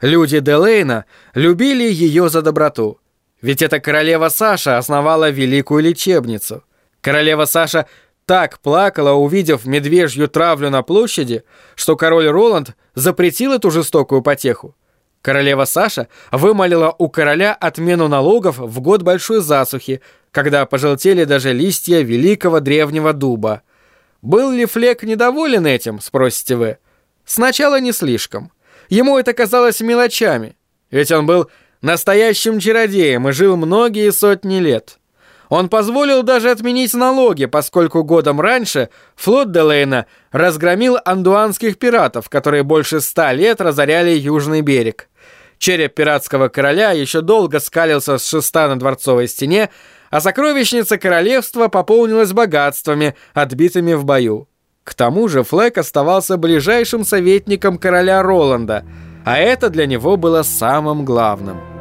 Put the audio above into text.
Люди Делейна любили ее за доброту. Ведь эта королева Саша основала великую лечебницу. Королева Саша так плакала, увидев медвежью травлю на площади, что король Роланд запретил эту жестокую потеху. Королева Саша вымолила у короля отмену налогов в год большой засухи, когда пожелтели даже листья великого древнего дуба. Был ли Флек недоволен этим, спросите вы? Сначала не слишком. Ему это казалось мелочами, ведь он был настоящим чародеем и жил многие сотни лет. Он позволил даже отменить налоги, поскольку годом раньше флот Делейна разгромил андуанских пиратов, которые больше ста лет разоряли Южный берег. Череп пиратского короля еще долго скалился с шеста на дворцовой стене, а сокровищница королевства пополнилась богатствами, отбитыми в бою. К тому же Флэк оставался ближайшим советником короля Роланда, а это для него было самым главным –